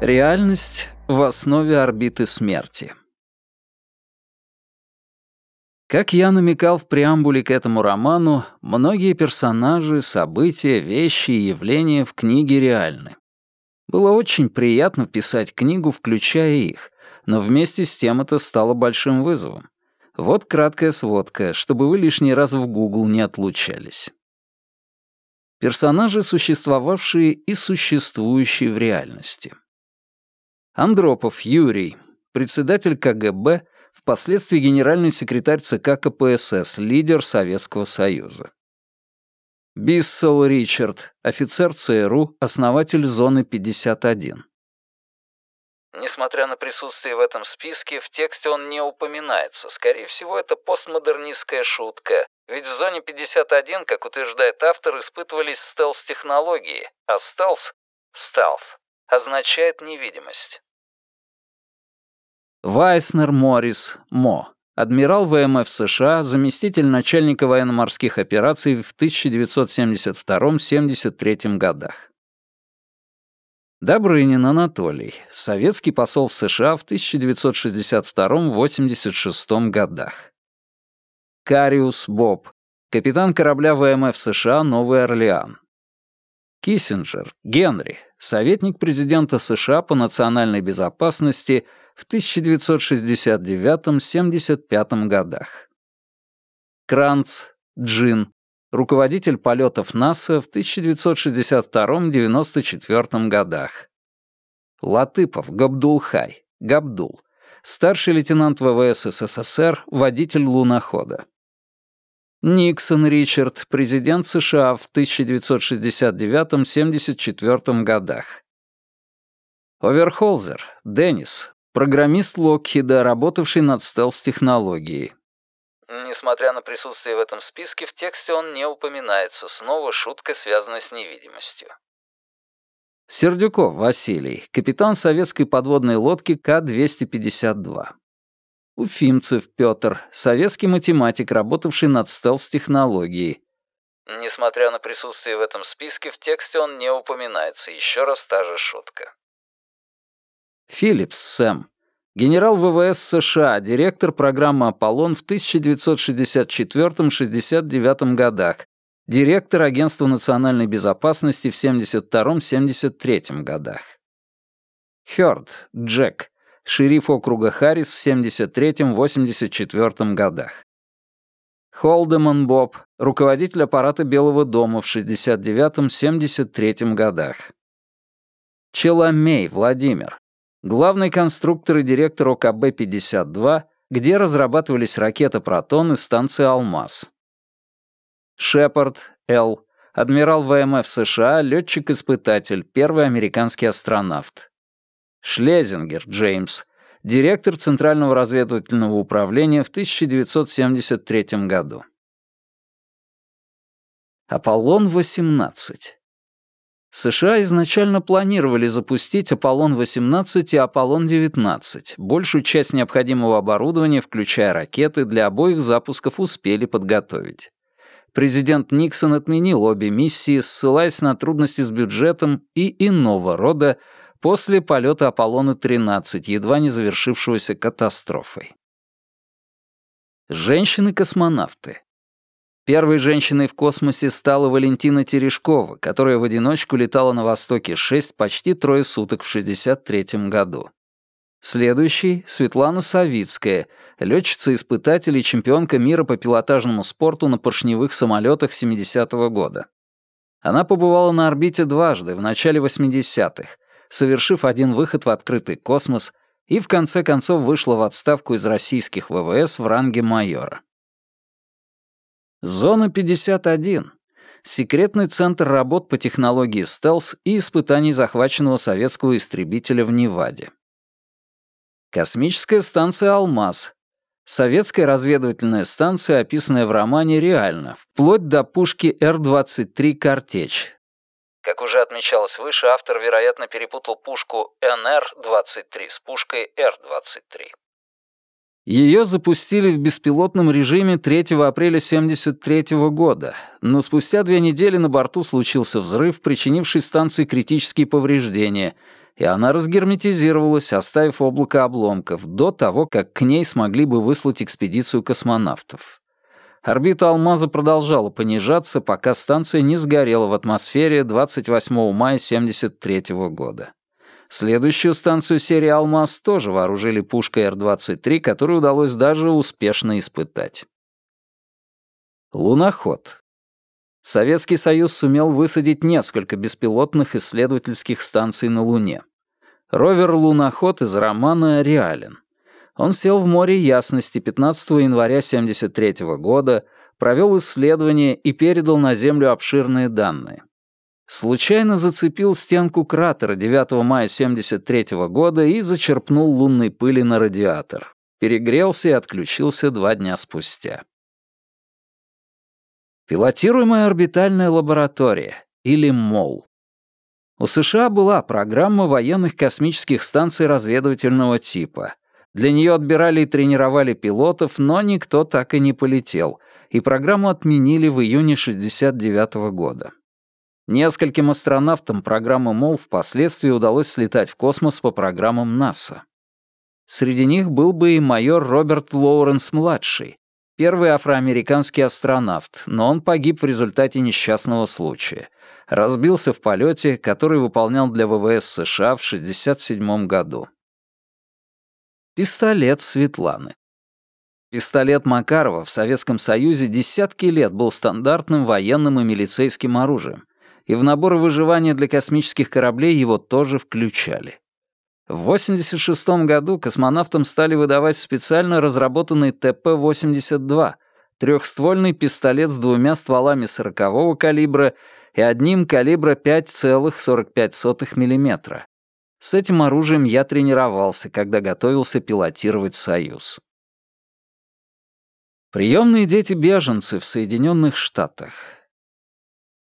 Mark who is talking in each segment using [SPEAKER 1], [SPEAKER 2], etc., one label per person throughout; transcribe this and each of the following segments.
[SPEAKER 1] Реальность в основе орбиты смерти. Как я намекал в преамбуле к этому роману, многие персонажи, события, вещи и явления в книге реальны. Было очень приятно писать книгу, включая их, но вместе с тем это стало большим вызовом. Вот краткая сводка, чтобы вы лишний раз в Google не отлучались. Персонажи, существовавшие и существующие в реальности. Андропов Юрий, председатель КГБ, впоследствии генеральный секретарь ЦК КПСС, лидер Советского Союза. Биссел Ричард, офицер ЦРУ, основатель зоны 51. Несмотря на присутствие в этом списке, в тексте он не упоминается. Скорее всего, это постмодернистская шутка. Ведь в зоне 51, как утверждает автор, испытывались стелс-технологии, а стелс — стелс означает невидимость. Вайснер Моррис, Мо, адмирал ВМФ США, заместитель начальника военно-морских операций в 1972-73 годах. Добрынин Анатолий, советский посол в США в 1962-86 годах. Кариус Боб, капитан корабля ВМФ США «Новый Орлеан». Киссинджер, Генри, советник президента США по национальной безопасности в 1969-75 годах. Кранц, Джин, руководитель полетов НАСА в 1962-94 годах. Латыпов Габдулхай, Габдул, старший лейтенант ВВС СССР, водитель лунохода. Никсон Ричард, президент США в 1969-74 годах. Оверхолзер, Деннис, программист Локхида, работавший над стелс-технологией. Несмотря на присутствие в этом списке, в тексте он не упоминается. Снова шутка, связанная с невидимостью. Сердюков Василий, капитан советской подводной лодки К-252. Уфимцев Петр, советский математик, работавший над стелс-технологией. Несмотря на присутствие в этом списке, в тексте он не упоминается. Еще раз та же шутка. Филлипс Сэм, генерал ВВС США, директор программы «Аполлон» в 1964-69 годах, директор Агентства национальной безопасности в 72-73 годах. Хёрд Джек, шериф округа Харрис в 73-84 годах. Холдеман Боб, руководитель аппарата Белого дома в 69-73 годах. Челомей Владимир, главный конструктор и директор ОКБ-52, где разрабатывались ракета «Протон» и станция «Алмаз». Шепард Л., адмирал ВМФ США, летчик-испытатель, первый американский астронавт. Шлезингер Джеймс, директор Центрального разведывательного управления в 1973 году. Аполлон-18. США изначально планировали запустить Аполлон-18 и Аполлон-19. Большую часть необходимого оборудования, включая ракеты, для обоих запусков успели подготовить. Президент Никсон отменил обе миссии, ссылаясь на трудности с бюджетом и иного рода, после полета Аполлона-13, едва не завершившегося катастрофой. Женщины-космонавты. Первой женщиной в космосе стала Валентина Терешкова, которая в одиночку летала на Востоке 6 почти трое суток в 63 году. Следующей — Светлана Савицкая, летчица-испытатель и чемпионка мира по пилотажному спорту на поршневых самолетах 70-го года. Она побывала на орбите дважды, в начале 80-х, совершив один выход в открытый космос и в конце концов вышла в отставку из российских ВВС в ранге майора. Зона 51 — секретный центр работ по технологии стелс и испытаний захваченного советского истребителя в Неваде. Космическая станция «Алмаз» — советская разведывательная станция, описанная в романе реально, вплоть до пушки Р-23 «Картечь», Как уже отмечалось выше, автор, вероятно, перепутал пушку НР-23 с пушкой Р-23. Ее запустили в беспилотном режиме 3 апреля 1973 года, но спустя две недели на борту случился взрыв, причинивший станции критические повреждения, и она разгерметизировалась, оставив облако обломков, до того, как к ней смогли бы выслать экспедицию космонавтов. Орбита Алмаза продолжала понижаться, пока станция не сгорела в атмосфере 28 мая 1973 года. Следующую станцию серии «Алмаз» тоже вооружили пушкой Р-23, которую удалось даже успешно испытать. Луноход. Советский Союз сумел высадить несколько беспилотных исследовательских станций на Луне. Ровер-луноход из романа реален. Он сел в море ясности 15 января 1973 года, провел исследования и передал на Землю обширные данные. Случайно зацепил стенку кратера 9 мая 1973 года и зачерпнул лунной пыли на радиатор. Перегрелся и отключился два дня спустя. Пилотируемая орбитальная лаборатория, или МОЛ. У США была программа военных космических станций разведывательного типа. Для нее отбирали и тренировали пилотов, но никто так и не полетел, и программу отменили в июне 1969 года. Нескольким астронавтам программы МОЛ впоследствии удалось слетать в космос по программам НАСА. Среди них был бы и майор Роберт Лоуренс-младший, первый афроамериканский астронавт, но он погиб в результате несчастного случая. Разбился в полете, который выполнял для ВВС США в 1967 году. Пистолет Светланы. Пистолет Макарова в Советском Союзе десятки лет был стандартным военным и милицейским оружием, и в наборы выживания для космических кораблей его тоже включали. В 1986 году космонавтам стали выдавать специально разработанный ТП-82, трехствольный пистолет с двумя стволами 40-го калибра и одним калибра 5,45 мм. С этим оружием я тренировался, когда готовился пилотировать «Союз». Приемные дети беженцы в Соединенных Штатах —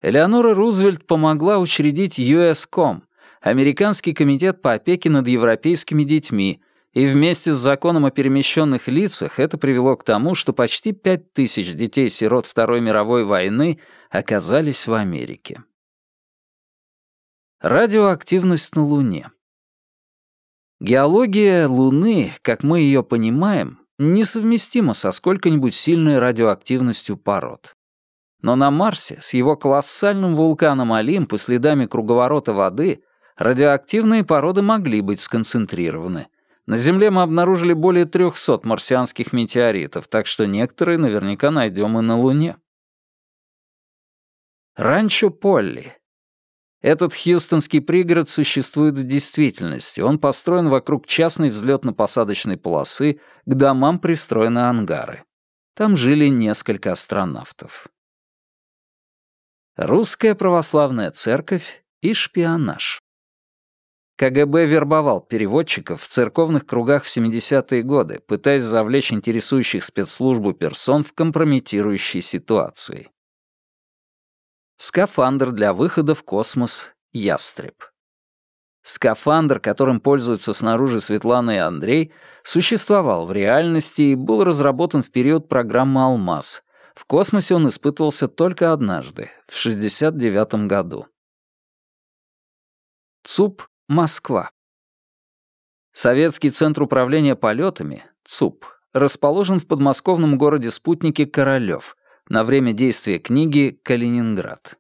[SPEAKER 1] Элеонора Рузвельт помогла учредить USCOM, Американский комитет по опеке над европейскими детьми, и вместе с законом о перемещенных лицах это привело к тому, что почти пять тысяч детей-сирот Второй мировой войны оказались в Америке. Радиоактивность на Луне. Геология Луны, как мы ее понимаем, несовместима со сколько-нибудь сильной радиоактивностью пород. Но на Марсе с его колоссальным вулканом Олимп и следами круговорота воды радиоактивные породы могли быть сконцентрированы. На Земле мы обнаружили более 300 марсианских метеоритов, так что некоторые наверняка найдем и на Луне. Ранчо Полли. Этот хьюстонский пригород существует в действительности. Он построен вокруг частной взлетно-посадочной полосы, к домам пристроены ангары. Там жили несколько астронавтов. Русская православная церковь и шпионаж. КГБ вербовал переводчиков в церковных кругах в 70-е годы, пытаясь завлечь интересующих спецслужбу персон в компрометирующей ситуации. Скафандр для выхода в космос «Ястреб». Скафандр, которым пользуются снаружи Светлана и Андрей, существовал в реальности и был разработан в период программы «Алмаз», в космосе он испытывался только однажды, в 69 году. ЦУП «Москва». Советский центр управления полетами, ЦУП, расположен в подмосковном городе-спутнике Королёв, на время действия книги «Калининград».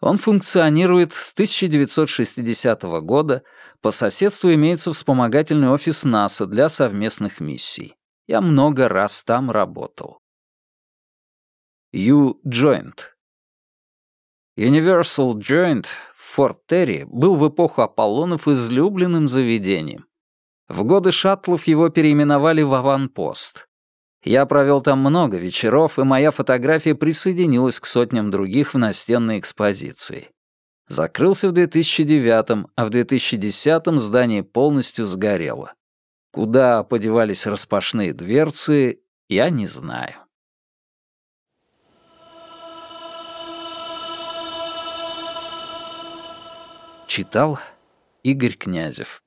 [SPEAKER 1] Он функционирует с 1960 года, по соседству имеется вспомогательный офис НАСА для совместных миссий. Я много раз там работал. U-Joint. Universal Joint в Форт Терри был в эпоху Аполлонов излюбленным заведением. В годы шаттлов его переименовали в Аванпост. Я провел там много вечеров, и моя фотография присоединилась к сотням других в настенной экспозиции. Закрылся в 2009, а в 2010 здание полностью сгорело. Куда подевались распашные дверцы, я не знаю. Читал Игорь Князев